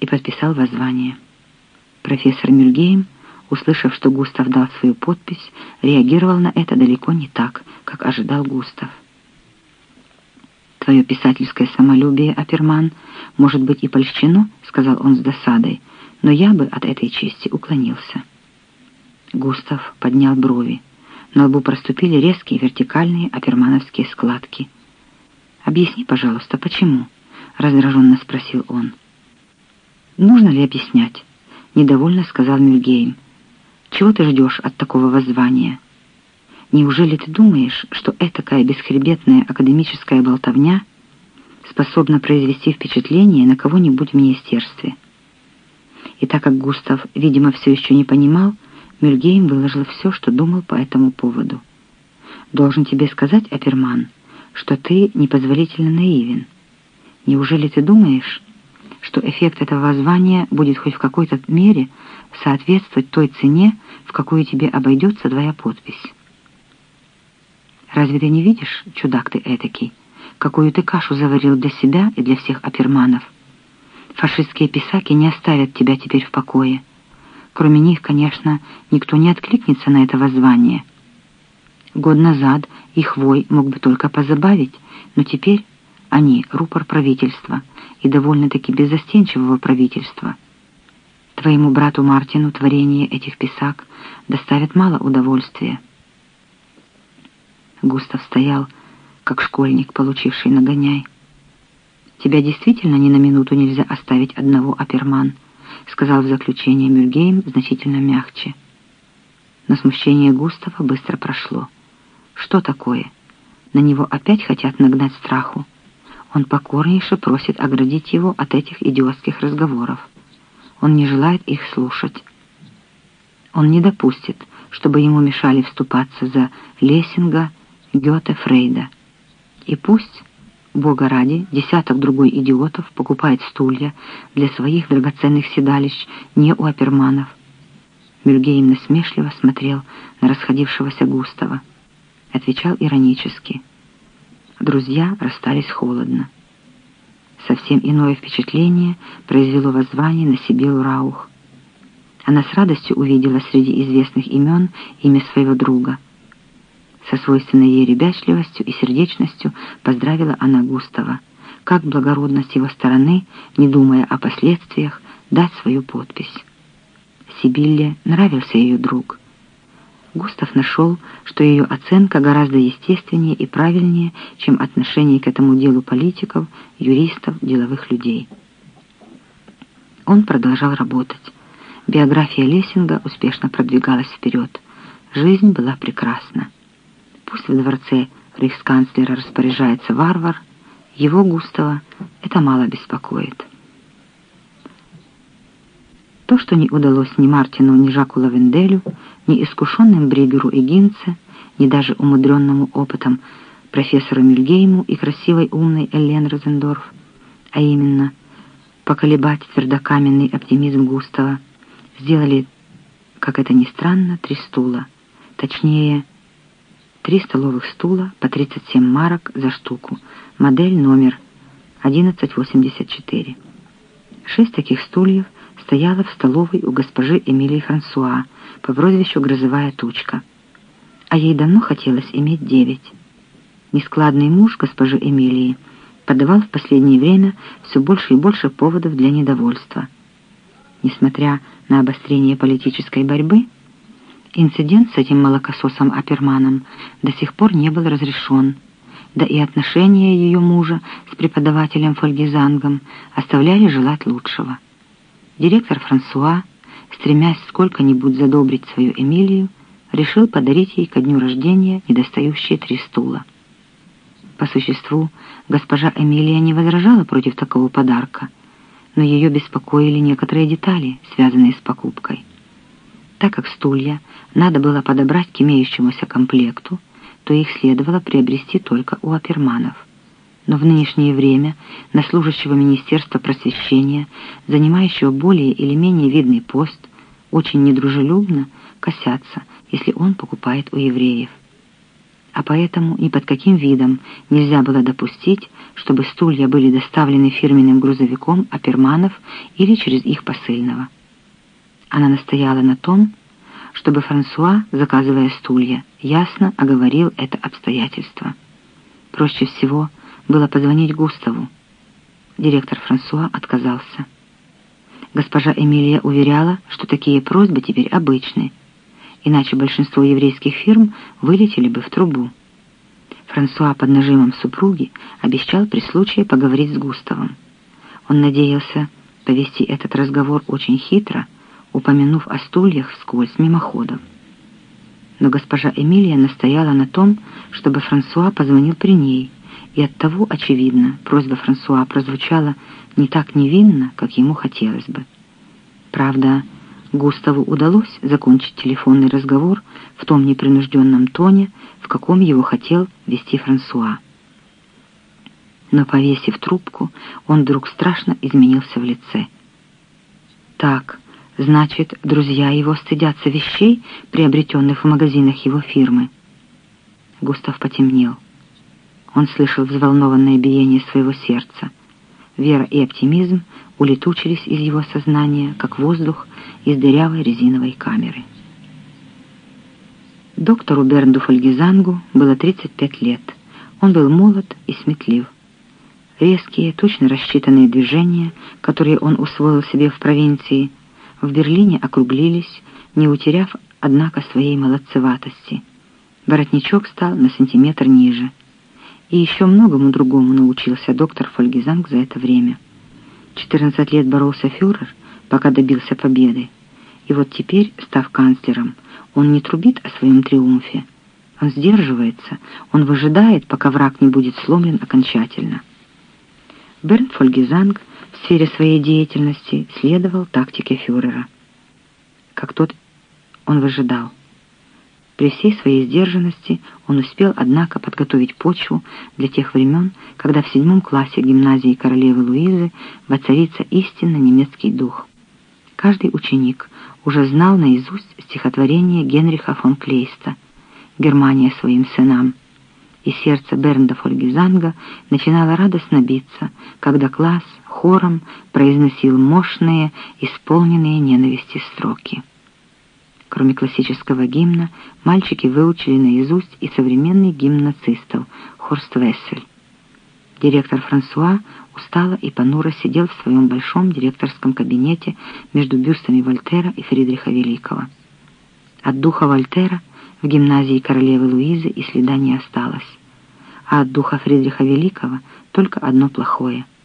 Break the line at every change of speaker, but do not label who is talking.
и подписал воззвание. Профессор Мюльгейм, услышав, что Густав дал свою подпись, реагировал на это далеко не так, как ожидал Густав. «Твое писательское самолюбие, Аперман, может быть и польщено», — сказал он с досадой, «но я бы от этой чести уклонился». Густав поднял брови. На лбу проступили резкие вертикальные апермановские складки. «Объясни, пожалуйста, почему?» — раздраженно спросил он. «Нужно ли объяснять?» — недовольно сказал Мюльгейм. «Чего ты ждешь от такого воззвания? Неужели ты думаешь, что этакая бесхребетная академическая болтовня способна произвести впечатление на кого-нибудь в министерстве?» И так как Густав, видимо, все еще не понимал, Мюльгейм выложил все, что думал по этому поводу. «Должен тебе сказать, Аперман, что ты непозволительно наивен. Неужели ты думаешь, что эффект этого воззвания будет хоть в какой-то мере соответствовать той цене, в какую тебе обойдется твоя подпись. Разве ты не видишь, чудак ты этакий, какую ты кашу заварил для себя и для всех оперманов? Фашистские писаки не оставят тебя теперь в покое. Кроме них, конечно, никто не откликнется на это воззвание. Год назад их вой мог бы только позабавить, но теперь они — рупор правительства, и довольно-таки беззастенчивого правительства. Твоему брату Мартину творение этих писак доставит мало удовольствия. Густав стоял, как школьник, получивший нагоняй. «Тебя действительно ни на минуту нельзя оставить одного, Аперман», сказал в заключение Мюльгейм значительно мягче. Но смущение Густава быстро прошло. Что такое? На него опять хотят нагнать страху. Он покорнейше просит оградить его от этих идиотских разговоров. Он не желает их слушать. Он не допустит, чтобы ему мешали вступаться за Лессинга, Гёте, Фрейда. И пусть, Бога ради, десяток другой идиотов покупает стулья для своих драгоценных седалищ не у оперманов. Мюльгейм насмешливо смотрел на расходившегося Густава. Отвечал иронически — друзья расстались холодно. Совсем иное впечатление произвело воззвание на Сибилу Раух. Она с радостью увидела среди известных имен имя своего друга. Со свойственной ей ребячливостью и сердечностью поздравила она Густава, как благородно с его стороны, не думая о последствиях, дать свою подпись. Сибилле нравился ее друг. Густав нашел, что ее оценка гораздо естественнее и правильнее, чем отношение к этому делу политиков, юристов, деловых людей. Он продолжал работать. Биография Лессинга успешно продвигалась вперед. Жизнь была прекрасна. Пусть в дворце рейхсканцлера распоряжается варвар, его Густава это мало беспокоит. То, что не удалось ни Мартину, ни Жаку Лавенделю, ни искушенным Бригеру и Гинце, ни даже умудренному опытом профессору Мюльгейму и красивой умной Эллен Розендорф, а именно поколебать твердокаменный оптимизм Густава, сделали, как это ни странно, три стула, точнее, три столовых стула по 37 марок за штуку, модель номер 1184. Шесть таких стульев – стояла в столовой у госпожи Эмилии Франсуа по прозвищу «Грозовая тучка». А ей давно хотелось иметь девять. Нескладный муж госпожи Эмилии подавал в последнее время все больше и больше поводов для недовольства. Несмотря на обострение политической борьбы, инцидент с этим молокососом Аперманом до сих пор не был разрешен, да и отношения ее мужа с преподавателем Фольгизангом оставляли желать лучшего. Директор Франсуа, стремясь сколько-нибудь задобрить свою Эмилию, решил подарить ей ко дню рождения недостающие три стула. По существу, госпожа Эмилия не возражала против такого подарка, но ее беспокоили некоторые детали, связанные с покупкой. Так как стулья надо было подобрать к имеющемуся комплекту, то их следовало приобрести только у оперманов но в нынешнее время на служащего Министерства просвещения, занимающего более или менее видный пост, очень недружелюбно косятся, если он покупает у евреев. А поэтому ни под каким видом нельзя было допустить, чтобы стулья были доставлены фирменным грузовиком Аперманов или через их посыльного. Она настояла на том, чтобы Франсуа, заказывая стулья, ясно оговорил это обстоятельство. Проще всего было позвонить Густаву. Директор Франсуа отказался. Госпожа Эмилия уверяла, что такие просьбы теперь обычны, иначе большинство еврейских фирм вылетели бы в трубу. Франсуа под нажимом супруги обещал при случае поговорить с Густавом. Он надеялся повести этот разговор очень хитро, упомянув о стульях вскользь мимоходом. Но госпожа Эмилия настояла на том, чтобы Франсуа позвонил при ней, и оттого, очевидно, просьба Франсуа прозвучала не так невинно, как ему хотелось бы. Правда, Густаву удалось закончить телефонный разговор в том непринужденном тоне, в каком его хотел вести Франсуа. Но, повесив трубку, он вдруг страшно изменился в лице. Так, значит, друзья его стыдятся вещей, приобретенных в магазинах его фирмы. Густав потемнел. Он слышал взволнованное биение своего сердца. Вера и оптимизм улетучились из его сознания, как воздух из дырявой резиновой камеры. Доктору Бернду Фольгизангу было 35 лет. Он был молод и сметлив. Резкие, точно рассчитанные движения, которые он усвоил себе в провинции, в Берлине округлились, не утеряв, однако, своей молодцеватости. Воротничок стал на сантиметр ниже. И еще многому другому научился доктор Фольгизанг за это время. 14 лет боролся фюрер, пока добился победы. И вот теперь, став канцлером, он не трубит о своем триумфе. Он сдерживается, он выжидает, пока враг не будет сломлен окончательно. Бернт Фольгизанг в сфере своей деятельности следовал тактике фюрера. Как тот он выжидал. При всей своей сдержанности он успел, однако, подготовить почву для тех времен, когда в седьмом классе гимназии королевы Луизы воцарится истинно немецкий дух. Каждый ученик уже знал наизусть стихотворение Генриха фон Клейста «Германия своим сынам», и сердце Бернда Фольгизанга начинало радостно биться, когда класс хором произносил мощные, исполненные ненависти строки. Кроме классического гимна, мальчики выучили наизусть и современный гимн нацистов «Хорст Вессель». Директор Франсуа устало и понуро сидел в своем большом директорском кабинете между бюстами Вольтера и Фридриха Великого. От духа Вольтера в гимназии королевы Луизы и следа не осталось, а от духа Фридриха Великого только одно плохое —